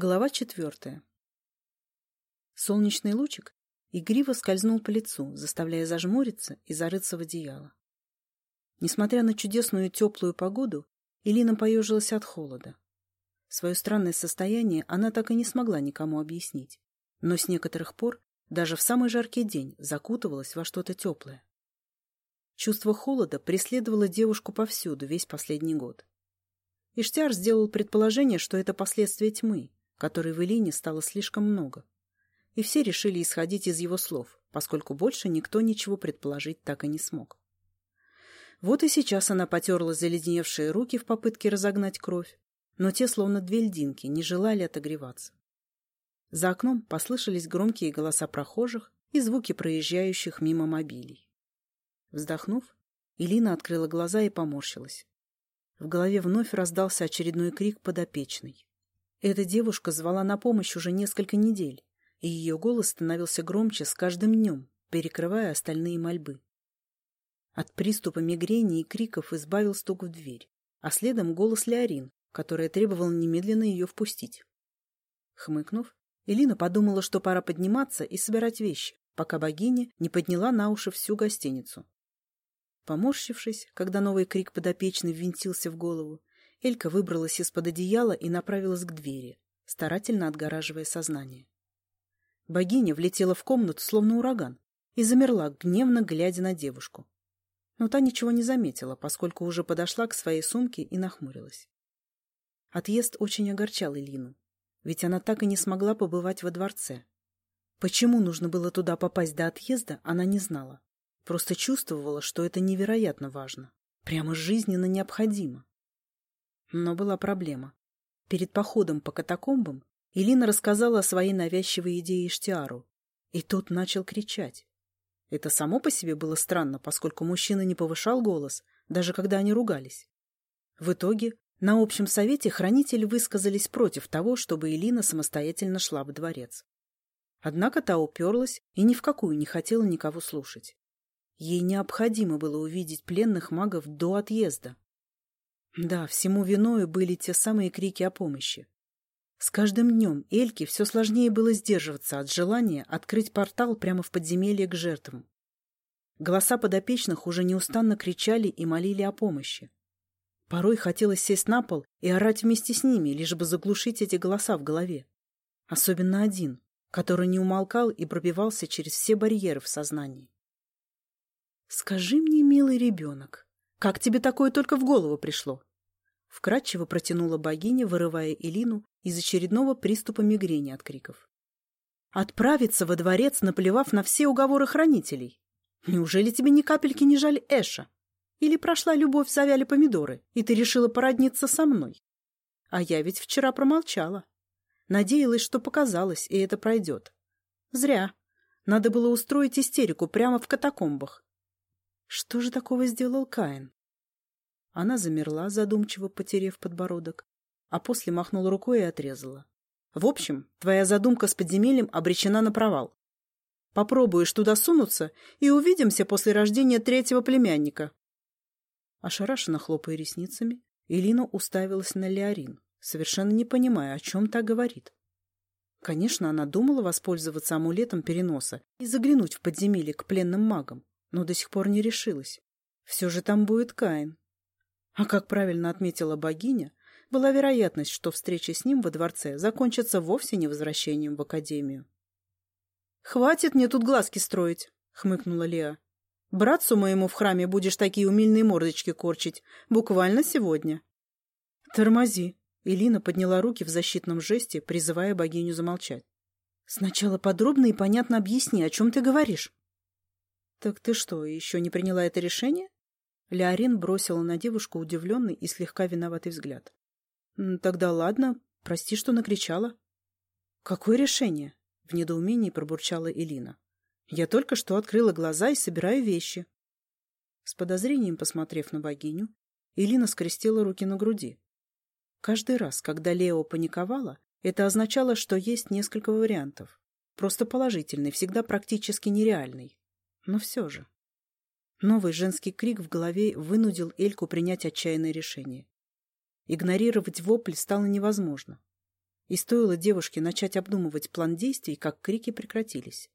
Глава четвертая. Солнечный лучик игриво скользнул по лицу, заставляя зажмуриться и зарыться в одеяло. Несмотря на чудесную теплую погоду, Элина поежилась от холода. Свое странное состояние она так и не смогла никому объяснить, но с некоторых пор, даже в самый жаркий день, закутывалась во что-то теплое. Чувство холода преследовало девушку повсюду весь последний год. Иштяр сделал предположение, что это последствия тьмы, которой в Элине стало слишком много. И все решили исходить из его слов, поскольку больше никто ничего предположить так и не смог. Вот и сейчас она потерла заледеневшие руки в попытке разогнать кровь, но те, словно две льдинки, не желали отогреваться. За окном послышались громкие голоса прохожих и звуки проезжающих мимо мобилей. Вздохнув, Илина открыла глаза и поморщилась. В голове вновь раздался очередной крик подопечной. Эта девушка звала на помощь уже несколько недель, и ее голос становился громче с каждым днем, перекрывая остальные мольбы. От приступа мигрени и криков избавил стук в дверь, а следом голос Леорин, которая требовала немедленно ее впустить. Хмыкнув, Элина подумала, что пора подниматься и собирать вещи, пока богиня не подняла на уши всю гостиницу. Поморщившись, когда новый крик подопечный ввинтился в голову, Элька выбралась из-под одеяла и направилась к двери, старательно отгораживая сознание. Богиня влетела в комнату, словно ураган, и замерла, гневно глядя на девушку. Но та ничего не заметила, поскольку уже подошла к своей сумке и нахмурилась. Отъезд очень огорчал Илину, ведь она так и не смогла побывать во дворце. Почему нужно было туда попасть до отъезда, она не знала. Просто чувствовала, что это невероятно важно, прямо жизненно необходимо. Но была проблема. Перед походом по катакомбам Илина рассказала о своей навязчивой идее Иштиару, и тот начал кричать. Это само по себе было странно, поскольку мужчина не повышал голос, даже когда они ругались. В итоге на общем совете хранители высказались против того, чтобы Илина самостоятельно шла в дворец. Однако та уперлась и ни в какую не хотела никого слушать. Ей необходимо было увидеть пленных магов до отъезда. Да, всему виною были те самые крики о помощи. С каждым днем Эльке все сложнее было сдерживаться от желания открыть портал прямо в подземелье к жертвам. Голоса подопечных уже неустанно кричали и молили о помощи. Порой хотелось сесть на пол и орать вместе с ними, лишь бы заглушить эти голоса в голове. Особенно один, который не умолкал и пробивался через все барьеры в сознании. «Скажи мне, милый ребенок, как тебе такое только в голову пришло?» Вкратчиво протянула богиня, вырывая Илину из очередного приступа мигрени от криков. «Отправиться во дворец, наплевав на все уговоры хранителей? Неужели тебе ни капельки не жаль Эша? Или прошла любовь, завяли помидоры, и ты решила породниться со мной? А я ведь вчера промолчала. Надеялась, что показалось, и это пройдет. Зря. Надо было устроить истерику прямо в катакомбах. Что же такого сделал Каин? Она замерла, задумчиво потерев подбородок, а после махнула рукой и отрезала. В общем, твоя задумка с подземельем обречена на провал. Попробуешь туда сунуться, и увидимся после рождения третьего племянника. Ошарашенно хлопая ресницами, Элина уставилась на Леорин, совершенно не понимая, о чем та говорит. Конечно, она думала воспользоваться амулетом переноса и заглянуть в подземелье к пленным магам, но до сих пор не решилась. Все же там будет Каин. А как правильно отметила богиня, была вероятность, что встреча с ним во дворце закончится вовсе не возвращением в академию. «Хватит мне тут глазки строить», — хмыкнула Леа. «Братцу моему в храме будешь такие умильные мордочки корчить, буквально сегодня». «Тормози», — Элина подняла руки в защитном жесте, призывая богиню замолчать. «Сначала подробно и понятно объясни, о чем ты говоришь». «Так ты что, еще не приняла это решение?» Леорин бросила на девушку удивленный и слегка виноватый взгляд. «Тогда ладно, прости, что накричала». «Какое решение?» — в недоумении пробурчала Элина. «Я только что открыла глаза и собираю вещи». С подозрением посмотрев на богиню, Элина скрестила руки на груди. Каждый раз, когда Лео паниковала, это означало, что есть несколько вариантов. Просто положительный, всегда практически нереальный. Но все же. Новый женский крик в голове вынудил Эльку принять отчаянное решение. Игнорировать вопль стало невозможно. И стоило девушке начать обдумывать план действий, как крики прекратились.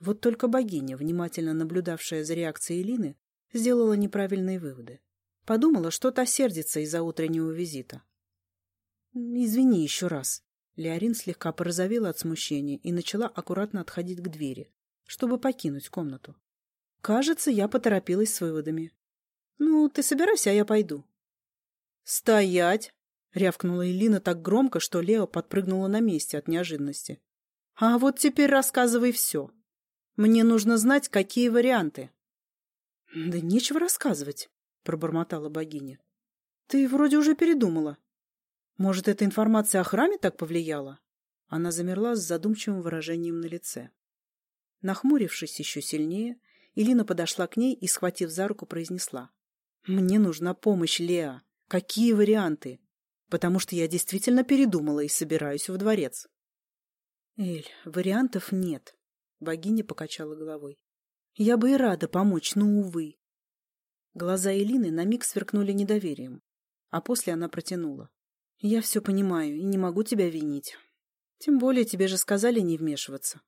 Вот только богиня, внимательно наблюдавшая за реакцией Лины, сделала неправильные выводы. Подумала, что та сердится из-за утреннего визита. «Извини еще раз». Леорин слегка порозовела от смущения и начала аккуратно отходить к двери, чтобы покинуть комнату. Кажется, я поторопилась с выводами. «Ну, ты собирайся, а я пойду». «Стоять!» — рявкнула Элина так громко, что Лео подпрыгнула на месте от неожиданности. «А вот теперь рассказывай все. Мне нужно знать, какие варианты». «Да нечего рассказывать», — пробормотала богиня. «Ты вроде уже передумала. Может, эта информация о храме так повлияла?» Она замерла с задумчивым выражением на лице. Нахмурившись еще сильнее, Илина подошла к ней и, схватив за руку, произнесла. «Мне нужна помощь, Леа. Какие варианты? Потому что я действительно передумала и собираюсь в дворец». «Эль, вариантов нет», — богиня покачала головой. «Я бы и рада помочь, но, увы». Глаза Элины на миг сверкнули недоверием, а после она протянула. «Я все понимаю и не могу тебя винить. Тем более тебе же сказали не вмешиваться.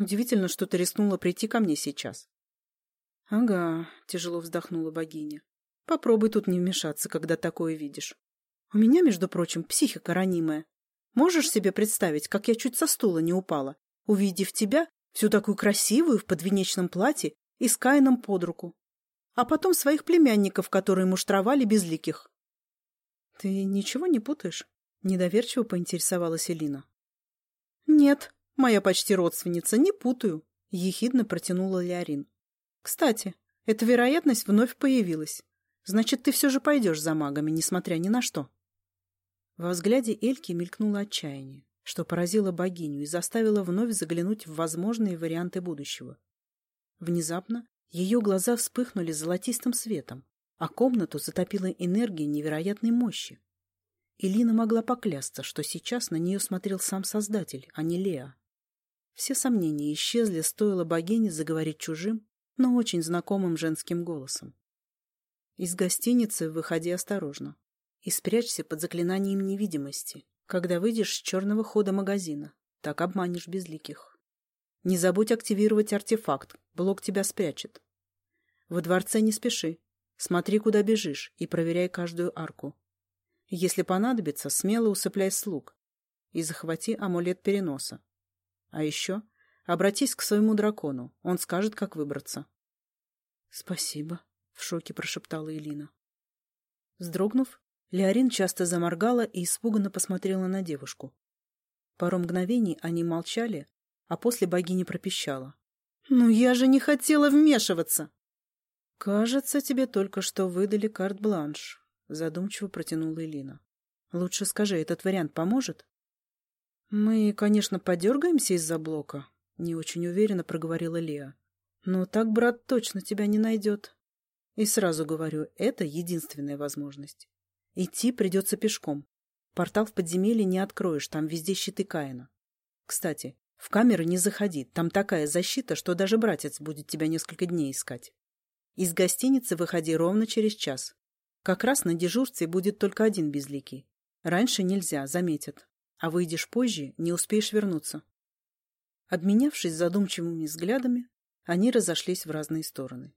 Удивительно, что ты рискнула прийти ко мне сейчас. — Ага, — тяжело вздохнула богиня. — Попробуй тут не вмешаться, когда такое видишь. У меня, между прочим, психика ранимая. Можешь себе представить, как я чуть со стула не упала, увидев тебя, всю такую красивую, в подвенечном платье и с Каином под руку. А потом своих племянников, которые муштровали безликих. — Ты ничего не путаешь? — недоверчиво поинтересовалась Элина. — Нет, Моя почти родственница, не путаю, — ехидно протянула Леорин. Кстати, эта вероятность вновь появилась. Значит, ты все же пойдешь за магами, несмотря ни на что. Во взгляде Эльки мелькнуло отчаяние, что поразило богиню и заставило вновь заглянуть в возможные варианты будущего. Внезапно ее глаза вспыхнули золотистым светом, а комнату затопила энергия невероятной мощи. Илина могла поклясться, что сейчас на нее смотрел сам Создатель, а не Леа. Все сомнения исчезли, стоило богине заговорить чужим, но очень знакомым женским голосом. Из гостиницы выходи осторожно и спрячься под заклинанием невидимости, когда выйдешь с черного хода магазина. Так обманешь безликих. Не забудь активировать артефакт, блок тебя спрячет. В дворце не спеши. Смотри, куда бежишь, и проверяй каждую арку. Если понадобится, смело усыпляй слуг и захвати амулет переноса. А еще обратись к своему дракону, он скажет, как выбраться. — Спасибо, — в шоке прошептала Элина. Вздрогнув, Леорин часто заморгала и испуганно посмотрела на девушку. Пару мгновений они молчали, а после богиня пропищала. — Ну я же не хотела вмешиваться! — Кажется, тебе только что выдали карт-бланш, — задумчиво протянула Элина. — Лучше скажи, этот вариант поможет? «Мы, конечно, подергаемся из-за блока», — не очень уверенно проговорила Леа. «Но так брат точно тебя не найдет. И сразу говорю, это единственная возможность. Идти придется пешком. Портал в подземелье не откроешь, там везде щиты Каина. Кстати, в камеры не заходи, там такая защита, что даже братец будет тебя несколько дней искать. Из гостиницы выходи ровно через час. Как раз на дежурстве будет только один безликий. Раньше нельзя, заметят а выйдешь позже, не успеешь вернуться. Обменявшись задумчивыми взглядами, они разошлись в разные стороны.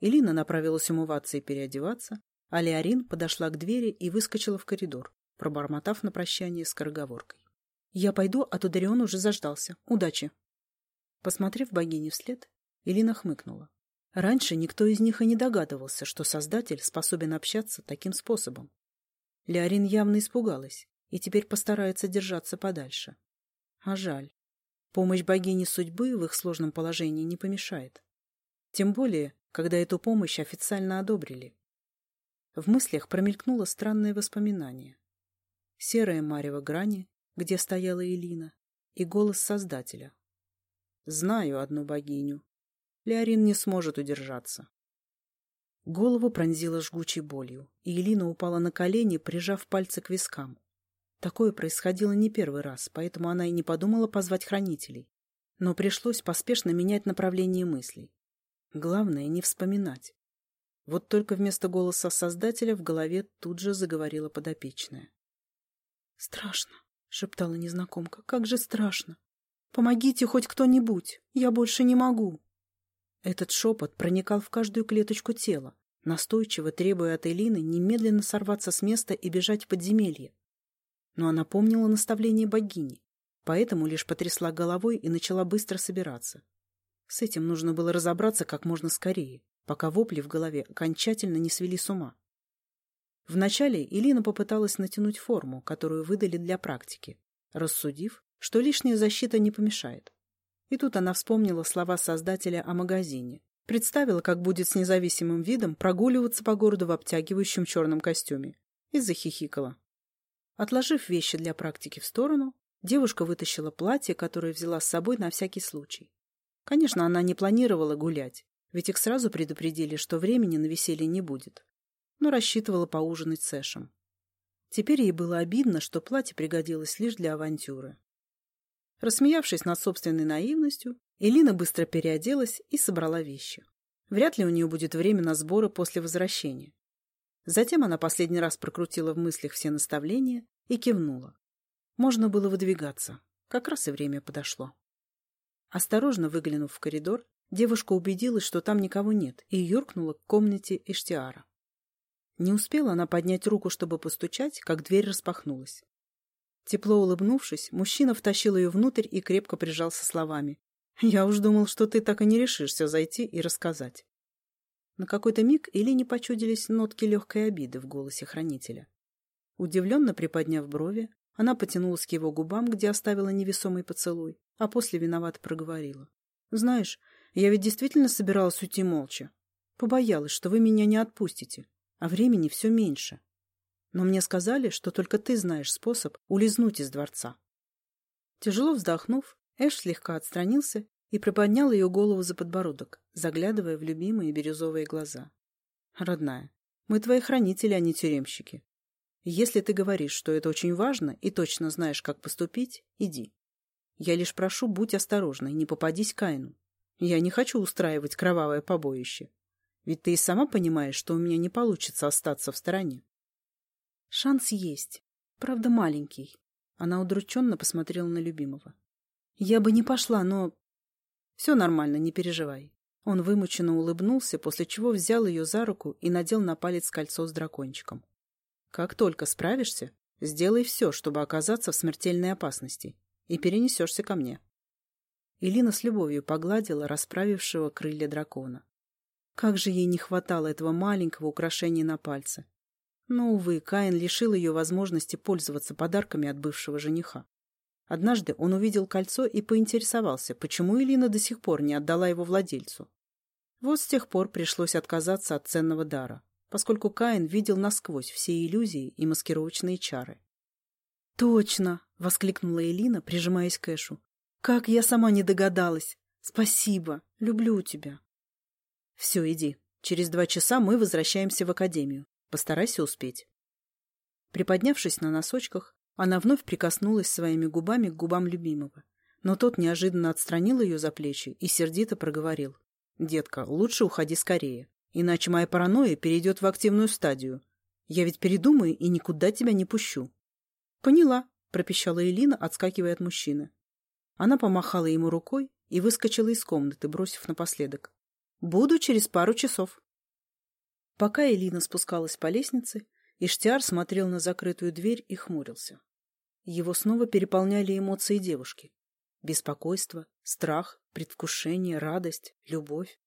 Элина направилась умываться и переодеваться, а Леорин подошла к двери и выскочила в коридор, пробормотав на прощание скороговоркой. «Я пойду, а то Дарион уже заждался. Удачи!» Посмотрев богине вслед, Элина хмыкнула. Раньше никто из них и не догадывался, что Создатель способен общаться таким способом. Леорин явно испугалась и теперь постарается держаться подальше. А жаль. Помощь богини судьбы в их сложном положении не помешает. Тем более, когда эту помощь официально одобрили. В мыслях промелькнуло странное воспоминание. Серая марево грани, где стояла Элина, и голос Создателя. «Знаю одну богиню. Леорин не сможет удержаться». Голову пронзила жгучей болью, и Элина упала на колени, прижав пальцы к вискам. Такое происходило не первый раз, поэтому она и не подумала позвать хранителей. Но пришлось поспешно менять направление мыслей. Главное — не вспоминать. Вот только вместо голоса Создателя в голове тут же заговорила подопечная. «Страшно», — шептала незнакомка. «Как же страшно! Помогите хоть кто-нибудь! Я больше не могу!» Этот шепот проникал в каждую клеточку тела, настойчиво требуя от Элины немедленно сорваться с места и бежать в подземелье. Но она помнила наставление богини, поэтому лишь потрясла головой и начала быстро собираться. С этим нужно было разобраться как можно скорее, пока вопли в голове окончательно не свели с ума. Вначале Илина попыталась натянуть форму, которую выдали для практики, рассудив, что лишняя защита не помешает. И тут она вспомнила слова создателя о магазине, представила, как будет с независимым видом прогуливаться по городу в обтягивающем черном костюме, и захихикала. Отложив вещи для практики в сторону, девушка вытащила платье, которое взяла с собой на всякий случай. Конечно, она не планировала гулять, ведь их сразу предупредили, что времени на веселье не будет, но рассчитывала поужинать с Эшем. Теперь ей было обидно, что платье пригодилось лишь для авантюры. Рассмеявшись над собственной наивностью, Элина быстро переоделась и собрала вещи. Вряд ли у нее будет время на сборы после возвращения. Затем она последний раз прокрутила в мыслях все наставления и кивнула. Можно было выдвигаться. Как раз и время подошло. Осторожно выглянув в коридор, девушка убедилась, что там никого нет, и юркнула к комнате Иштиара. Не успела она поднять руку, чтобы постучать, как дверь распахнулась. Тепло улыбнувшись, мужчина втащил ее внутрь и крепко прижался словами. «Я уж думал, что ты так и не решишься зайти и рассказать». На какой-то миг или не почудились нотки легкой обиды в голосе хранителя. Удивленно приподняв брови, она потянулась к его губам, где оставила невесомый поцелуй, а после виновато проговорила. «Знаешь, я ведь действительно собиралась уйти молча. Побоялась, что вы меня не отпустите, а времени все меньше. Но мне сказали, что только ты знаешь способ улизнуть из дворца. Тяжело вздохнув, Эш слегка отстранился и приподнял ее голову за подбородок, заглядывая в любимые бирюзовые глаза. «Родная, мы твои хранители, а не тюремщики. Если ты говоришь, что это очень важно и точно знаешь, как поступить, иди. Я лишь прошу, будь осторожной, не попадись Каину. Я не хочу устраивать кровавое побоище. Ведь ты и сама понимаешь, что у меня не получится остаться в стороне. Шанс есть. Правда, маленький. Она удрученно посмотрела на любимого. Я бы не пошла, но... Все нормально, не переживай. Он вымученно улыбнулся, после чего взял ее за руку и надел на палец кольцо с дракончиком. Как только справишься, сделай все, чтобы оказаться в смертельной опасности, и перенесешься ко мне. Илина с любовью погладила расправившего крылья дракона. Как же ей не хватало этого маленького украшения на пальце. Но, увы, Каин лишил ее возможности пользоваться подарками от бывшего жениха. Однажды он увидел кольцо и поинтересовался, почему Элина до сих пор не отдала его владельцу. Вот с тех пор пришлось отказаться от ценного дара, поскольку Каин видел насквозь все иллюзии и маскировочные чары. «Точно!» — воскликнула Элина, прижимаясь к Эшу. «Как я сама не догадалась! Спасибо! Люблю тебя!» «Все, иди. Через два часа мы возвращаемся в академию. Постарайся успеть. Приподнявшись на носочках, она вновь прикоснулась своими губами к губам любимого. Но тот неожиданно отстранил ее за плечи и сердито проговорил. «Детка, лучше уходи скорее, иначе моя паранойя перейдет в активную стадию. Я ведь передумаю и никуда тебя не пущу». «Поняла», — пропищала Элина, отскакивая от мужчины. Она помахала ему рукой и выскочила из комнаты, бросив напоследок. «Буду через пару часов». Пока Элина спускалась по лестнице, Иштиар смотрел на закрытую дверь и хмурился. Его снова переполняли эмоции девушки. Беспокойство, страх, предвкушение, радость, любовь.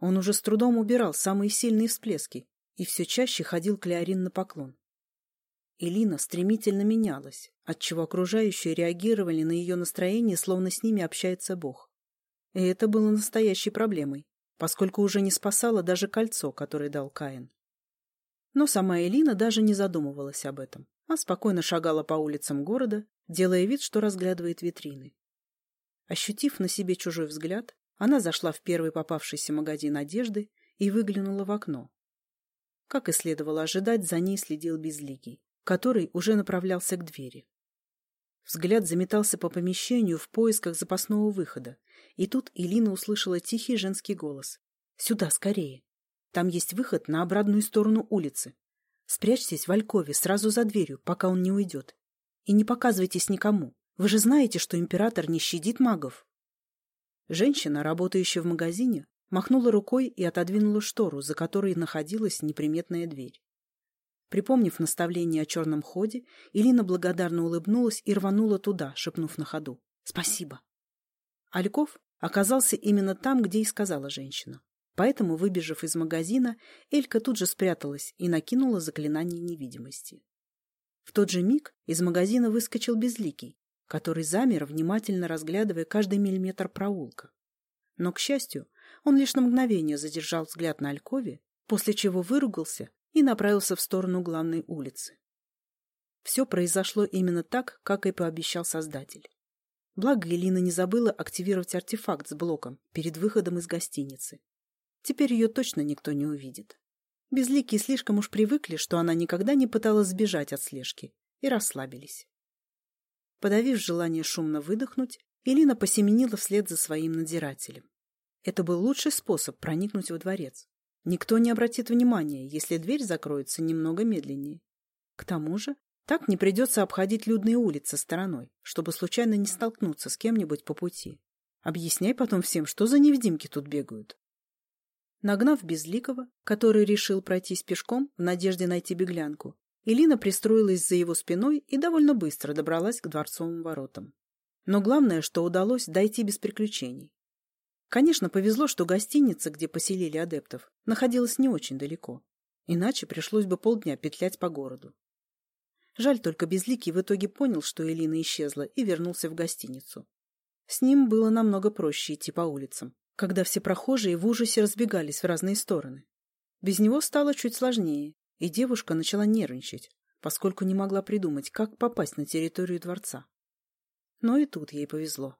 Он уже с трудом убирал самые сильные всплески и все чаще ходил к Леорин на поклон. Элина стремительно менялась, отчего окружающие реагировали на ее настроение, словно с ними общается Бог. И это было настоящей проблемой поскольку уже не спасало даже кольцо, которое дал Каин. Но сама Элина даже не задумывалась об этом, а спокойно шагала по улицам города, делая вид, что разглядывает витрины. Ощутив на себе чужой взгляд, она зашла в первый попавшийся магазин одежды и выглянула в окно. Как и следовало ожидать, за ней следил Безликий, который уже направлялся к двери. Взгляд заметался по помещению в поисках запасного выхода, и тут Илина услышала тихий женский голос. «Сюда, скорее! Там есть выход на обратную сторону улицы. Спрячьтесь в Алькове сразу за дверью, пока он не уйдет. И не показывайтесь никому. Вы же знаете, что император не щадит магов. Женщина, работающая в магазине, махнула рукой и отодвинула штору, за которой находилась неприметная дверь. Припомнив наставление о черном ходе, Илина благодарно улыбнулась и рванула туда, шепнув на ходу. «Спасибо». Альков оказался именно там, где и сказала женщина. Поэтому, выбежав из магазина, Элька тут же спряталась и накинула заклинание невидимости. В тот же миг из магазина выскочил Безликий, который замер, внимательно разглядывая каждый миллиметр проулка. Но, к счастью, он лишь на мгновение задержал взгляд на Алькове, после чего выругался и направился в сторону главной улицы. Все произошло именно так, как и пообещал Создатель. Благо Элина не забыла активировать артефакт с блоком перед выходом из гостиницы. Теперь ее точно никто не увидит. Безликие слишком уж привыкли, что она никогда не пыталась сбежать от слежки, и расслабились. Подавив желание шумно выдохнуть, Элина посеменила вслед за своим надзирателем. Это был лучший способ проникнуть во дворец. Никто не обратит внимания, если дверь закроется немного медленнее. К тому же, так не придется обходить людные улицы стороной, чтобы случайно не столкнуться с кем-нибудь по пути. Объясняй потом всем, что за невидимки тут бегают. Нагнав Безликого, который решил пройтись пешком в надежде найти беглянку, Элина пристроилась за его спиной и довольно быстро добралась к дворцовым воротам. Но главное, что удалось дойти без приключений. Конечно, повезло, что гостиница, где поселили адептов, находилась не очень далеко. Иначе пришлось бы полдня петлять по городу. Жаль только Безликий в итоге понял, что Элина исчезла, и вернулся в гостиницу. С ним было намного проще идти по улицам, когда все прохожие в ужасе разбегались в разные стороны. Без него стало чуть сложнее, и девушка начала нервничать, поскольку не могла придумать, как попасть на территорию дворца. Но и тут ей повезло.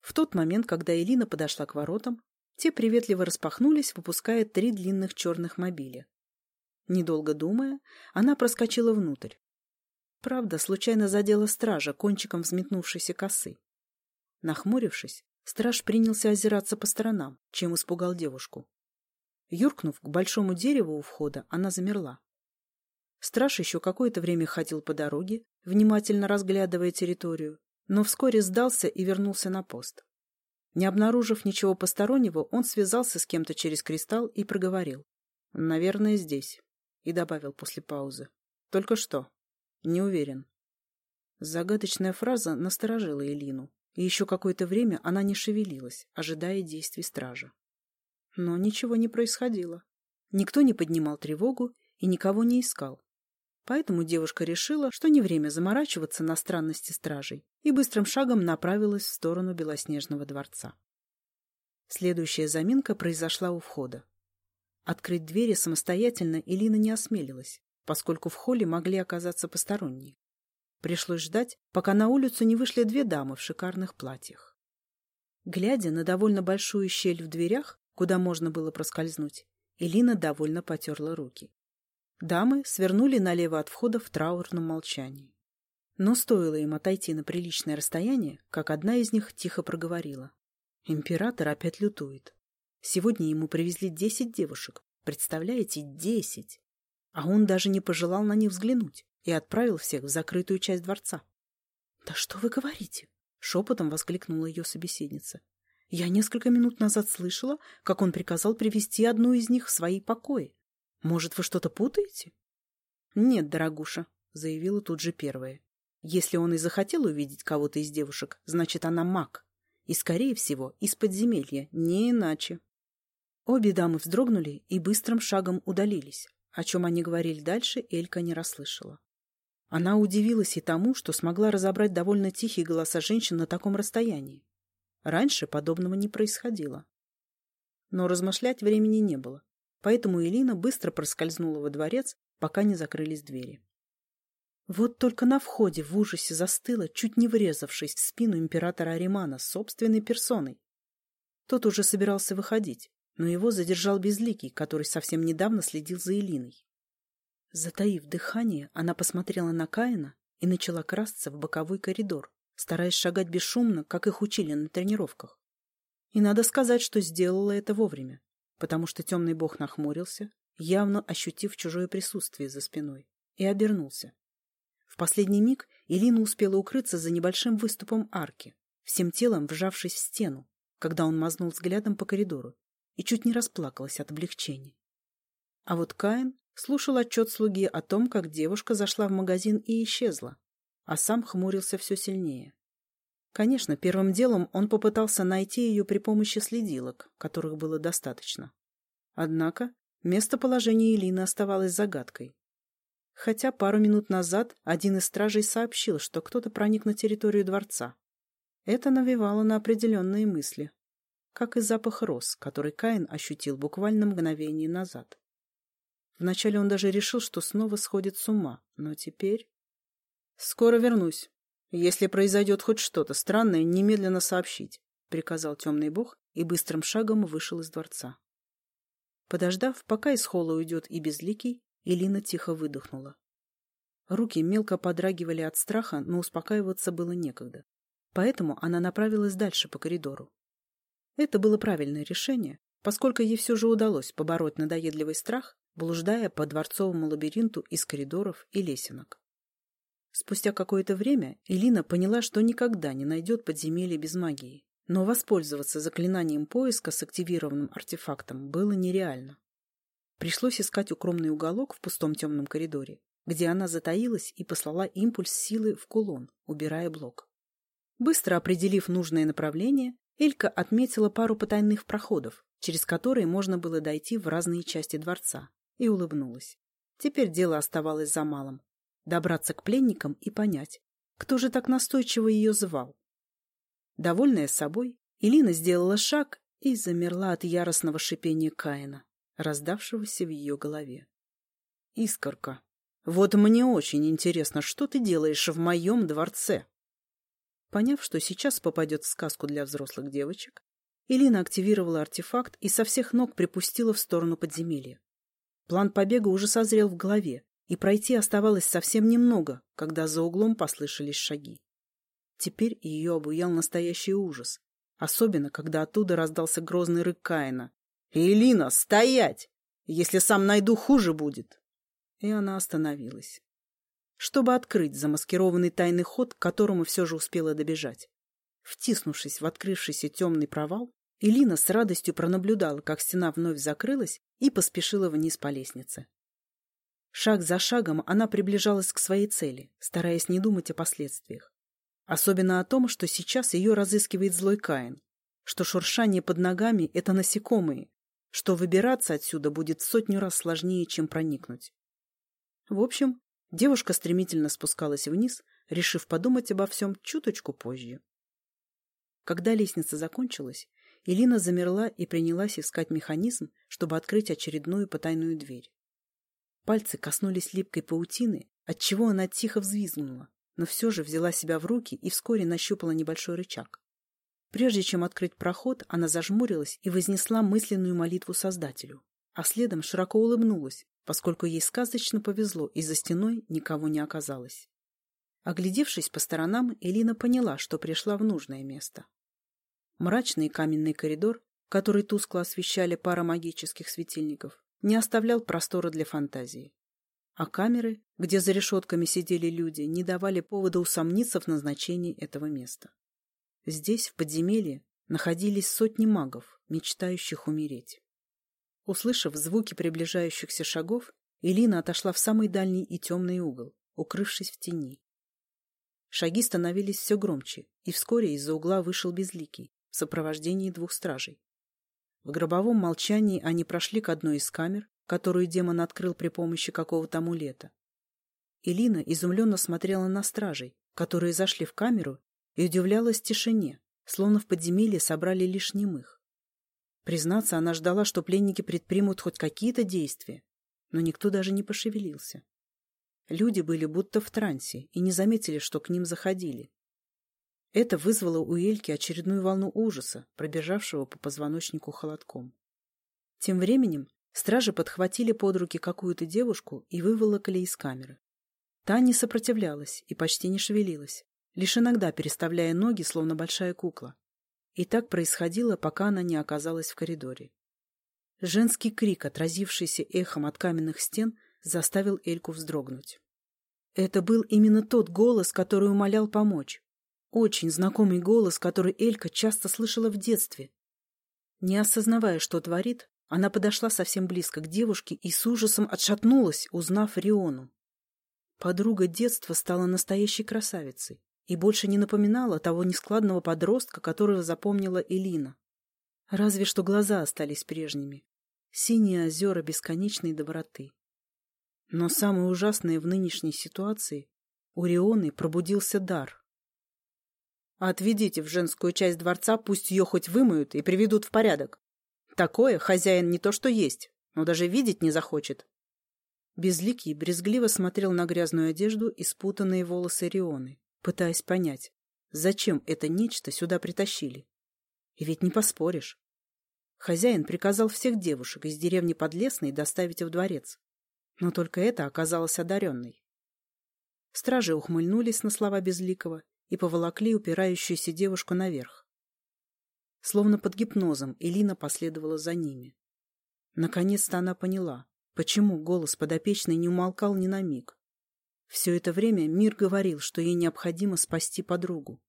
В тот момент, когда Элина подошла к воротам, те приветливо распахнулись, выпуская три длинных черных мобиля. Недолго думая, она проскочила внутрь. Правда, случайно задела стража кончиком взметнувшейся косы. Нахмурившись, страж принялся озираться по сторонам, чем испугал девушку. Юркнув к большому дереву у входа, она замерла. Страж еще какое-то время ходил по дороге, внимательно разглядывая территорию, но вскоре сдался и вернулся на пост. Не обнаружив ничего постороннего, он связался с кем-то через кристалл и проговорил. «Наверное, здесь», и добавил после паузы. «Только что. Не уверен». Загадочная фраза насторожила Элину, и еще какое-то время она не шевелилась, ожидая действий стража. Но ничего не происходило. Никто не поднимал тревогу и никого не искал. Поэтому девушка решила, что не время заморачиваться на странности стражей, и быстрым шагом направилась в сторону Белоснежного дворца. Следующая заминка произошла у входа. Открыть двери самостоятельно Илина не осмелилась, поскольку в холле могли оказаться посторонние. Пришлось ждать, пока на улицу не вышли две дамы в шикарных платьях. Глядя на довольно большую щель в дверях, куда можно было проскользнуть, Элина довольно потерла руки. Дамы свернули налево от входа в траурном молчании. Но стоило им отойти на приличное расстояние, как одна из них тихо проговорила. Император опять лютует. Сегодня ему привезли десять девушек. Представляете, десять! А он даже не пожелал на них взглянуть и отправил всех в закрытую часть дворца. — Да что вы говорите? — шепотом воскликнула ее собеседница. — Я несколько минут назад слышала, как он приказал привести одну из них в свои покои. Может, вы что-то путаете? — Нет, дорогуша, — заявила тут же первая. Если он и захотел увидеть кого-то из девушек, значит, она маг. И, скорее всего, из подземелья, не иначе. Обе дамы вздрогнули и быстрым шагом удалились. О чем они говорили дальше, Элька не расслышала. Она удивилась и тому, что смогла разобрать довольно тихие голоса женщин на таком расстоянии. Раньше подобного не происходило. Но размышлять времени не было поэтому Элина быстро проскользнула во дворец, пока не закрылись двери. Вот только на входе в ужасе застыла, чуть не врезавшись в спину императора Аримана собственной персоной. Тот уже собирался выходить, но его задержал Безликий, который совсем недавно следил за Элиной. Затаив дыхание, она посмотрела на Каина и начала красться в боковой коридор, стараясь шагать бесшумно, как их учили на тренировках. И надо сказать, что сделала это вовремя потому что темный бог нахмурился, явно ощутив чужое присутствие за спиной, и обернулся. В последний миг Элина успела укрыться за небольшим выступом арки, всем телом вжавшись в стену, когда он мазнул взглядом по коридору и чуть не расплакалась от облегчения. А вот Каин слушал отчет слуги о том, как девушка зашла в магазин и исчезла, а сам хмурился все сильнее. Конечно, первым делом он попытался найти ее при помощи следилок, которых было достаточно. Однако местоположение Элины оставалось загадкой. Хотя пару минут назад один из стражей сообщил, что кто-то проник на территорию дворца. Это навевало на определенные мысли, как и запах роз, который Каин ощутил буквально мгновение назад. Вначале он даже решил, что снова сходит с ума, но теперь... «Скоро вернусь. Если произойдет хоть что-то странное, немедленно сообщить», — приказал темный бог и быстрым шагом вышел из дворца. Подождав, пока из холла уйдет и безликий, Элина тихо выдохнула. Руки мелко подрагивали от страха, но успокаиваться было некогда. Поэтому она направилась дальше по коридору. Это было правильное решение, поскольку ей все же удалось побороть надоедливый страх блуждая по дворцовому лабиринту из коридоров и лесенок. Спустя какое-то время Элина поняла, что никогда не найдет подземелье без магии, но воспользоваться заклинанием поиска с активированным артефактом было нереально. Пришлось искать укромный уголок в пустом темном коридоре, где она затаилась и послала импульс силы в кулон, убирая блок. Быстро определив нужное направление, Элька отметила пару потайных проходов, через которые можно было дойти в разные части дворца, и улыбнулась. Теперь дело оставалось за малым — добраться к пленникам и понять, кто же так настойчиво ее звал. Довольная собой, Илина сделала шаг и замерла от яростного шипения Каина, раздавшегося в ее голове. «Искорка, вот мне очень интересно, что ты делаешь в моем дворце?» Поняв, что сейчас попадет в сказку для взрослых девочек, Илина активировала артефакт и со всех ног припустила в сторону подземелья. План побега уже созрел в голове, и пройти оставалось совсем немного, когда за углом послышались шаги. Теперь ее обуял настоящий ужас, особенно когда оттуда раздался грозный рык Каина. «Элина, стоять! Если сам найду, хуже будет!» И она остановилась, чтобы открыть замаскированный тайный ход, к которому все же успела добежать. Втиснувшись в открывшийся темный провал, Элина с радостью пронаблюдала, как стена вновь закрылась, и поспешила вниз по лестнице. Шаг за шагом она приближалась к своей цели, стараясь не думать о последствиях. Особенно о том, что сейчас ее разыскивает злой Каин, что шуршание под ногами — это насекомые, что выбираться отсюда будет сотню раз сложнее, чем проникнуть. В общем, девушка стремительно спускалась вниз, решив подумать обо всем чуточку позже. Когда лестница закончилась, Элина замерла и принялась искать механизм, чтобы открыть очередную потайную дверь. Пальцы коснулись липкой паутины, отчего она тихо взвизгнула, но все же взяла себя в руки и вскоре нащупала небольшой рычаг. Прежде чем открыть проход, она зажмурилась и вознесла мысленную молитву Создателю, а следом широко улыбнулась, поскольку ей сказочно повезло, и за стеной никого не оказалось. Оглядевшись по сторонам, Элина поняла, что пришла в нужное место. Мрачный каменный коридор, который тускло освещали пара магических светильников, не оставлял простора для фантазии. А камеры, где за решетками сидели люди, не давали повода усомниться в назначении этого места. Здесь, в подземелье, находились сотни магов, мечтающих умереть. Услышав звуки приближающихся шагов, Элина отошла в самый дальний и темный угол, укрывшись в тени. Шаги становились все громче, и вскоре из-за угла вышел Безликий, сопровождении двух стражей. В гробовом молчании они прошли к одной из камер, которую демон открыл при помощи какого-то амулета. Элина изумленно смотрела на стражей, которые зашли в камеру, и удивлялась тишине, словно в подземелье собрали лишь немых. Признаться, она ждала, что пленники предпримут хоть какие-то действия, но никто даже не пошевелился. Люди были будто в трансе и не заметили, что к ним заходили. Это вызвало у Эльки очередную волну ужаса, пробежавшего по позвоночнику холодком. Тем временем стражи подхватили под руки какую-то девушку и выволокали из камеры. Та не сопротивлялась и почти не шевелилась, лишь иногда переставляя ноги, словно большая кукла. И так происходило, пока она не оказалась в коридоре. Женский крик, отразившийся эхом от каменных стен, заставил Эльку вздрогнуть. Это был именно тот голос, который умолял помочь. Очень знакомый голос, который Элька часто слышала в детстве. Не осознавая, что творит, она подошла совсем близко к девушке и с ужасом отшатнулась, узнав Риону. Подруга детства стала настоящей красавицей и больше не напоминала того нескладного подростка, которого запомнила Элина. Разве что глаза остались прежними. Синие озера бесконечной доброты. Но самое ужасное в нынешней ситуации — у Рионы пробудился дар. «Отведите в женскую часть дворца, пусть ее хоть вымоют и приведут в порядок. Такое хозяин не то что есть, но даже видеть не захочет». Безликий брезгливо смотрел на грязную одежду и спутанные волосы Рионы, пытаясь понять, зачем это нечто сюда притащили. И ведь не поспоришь. Хозяин приказал всех девушек из деревни Подлесной доставить в дворец. Но только это оказалось одаренной. Стражи ухмыльнулись на слова Безликого и поволокли упирающуюся девушку наверх. Словно под гипнозом Элина последовала за ними. Наконец-то она поняла, почему голос подопечной не умолкал ни на миг. Все это время мир говорил, что ей необходимо спасти подругу.